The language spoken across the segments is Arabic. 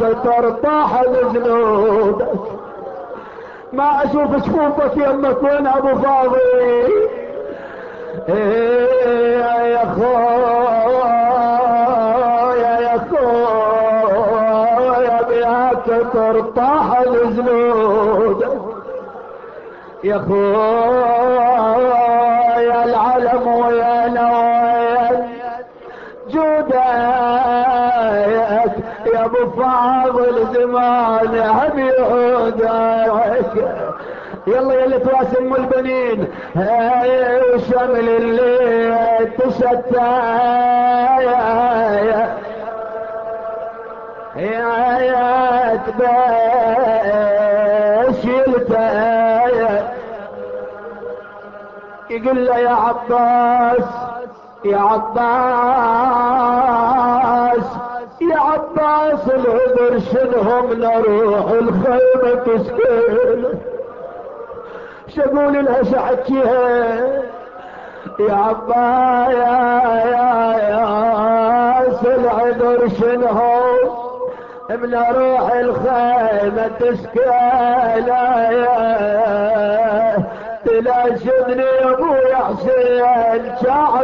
كتر طاح الجنود. ما أشوف شفوفك يمك وين أبو فاضل إيه يا خويا يا خويا بيا كتر طاح الجنود. يا خويا العلم ويا فاضل زمان هم يعودك يلا يا اللي تواسم البنين. وشمل اللي تشتى. يا يا يا شيلته يقول له يا عباس يا عباس. يا عباس العذر شنهم نروح الخيمة تسكن. شقول لها شحكيها يا عبا يا يا يا العذر شنهم من روح الخيمة تسكن. يا تلاشدني يا أبو حسين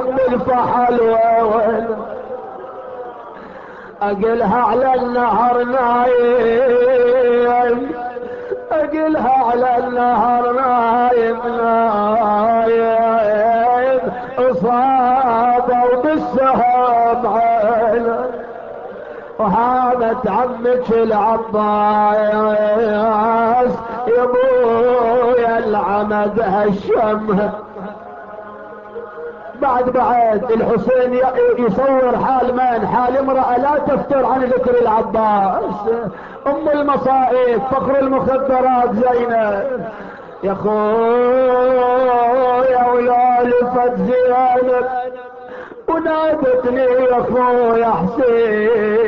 من الفحل اقلها على النهر نايم اقلها على النهر نايم نايم أصابوا بالسهم عينه وهامت عمك العباس. يا العمد هشمها بعد بعد الحسين يصور حال من؟ حال امرأة لا تفتر عن ذكر العباس. أم المصائب فخر المخدرات زينب. يا خويا ولا لفت زينب. ونادتني يا خويا حسين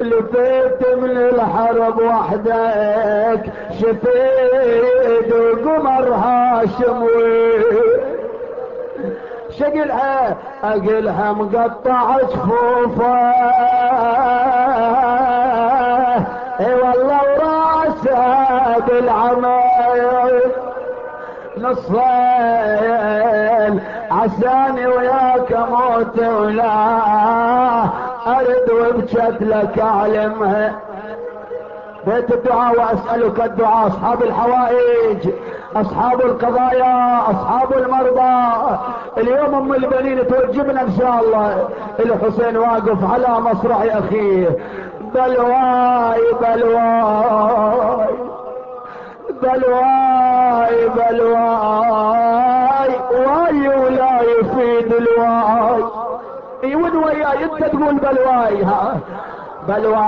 لفيت من الحرب وحدك. شفيد وقمر هاشم شقلها اقلها مقطع جفوفه إي والله وراسها بالعمايل نصفين عساني وياك موت ولا أرد وبجد لك اعلمها بيت الدعاء وأسألك الدعاء أصحاب الحوائج أصحاب القضايا أصحاب المرضى. اليوم أم البنين توجبنا إن شاء الله. الحسين واقف على مصرع أخيه. بلواي بلواي بلواي بلواي واي ولا يفيد الواي. يود وياي أنت تقول بلواي ها. بلواي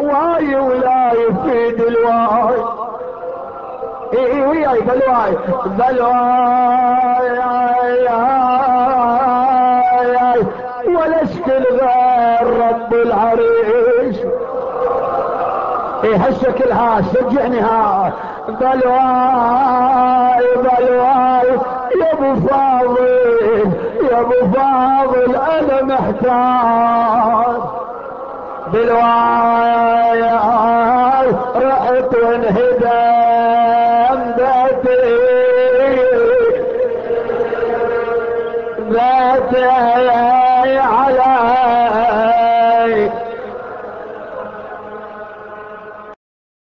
واي ولا يفيد الواي. اي وياي بلواي بلواي ولا اشكل غير رب العريش إيه هالشكل ها شجعني ها بلواي بلواي يا ابو فاضل يا ابو فاضل أنا محتاج بالواي رحت وانهدم سے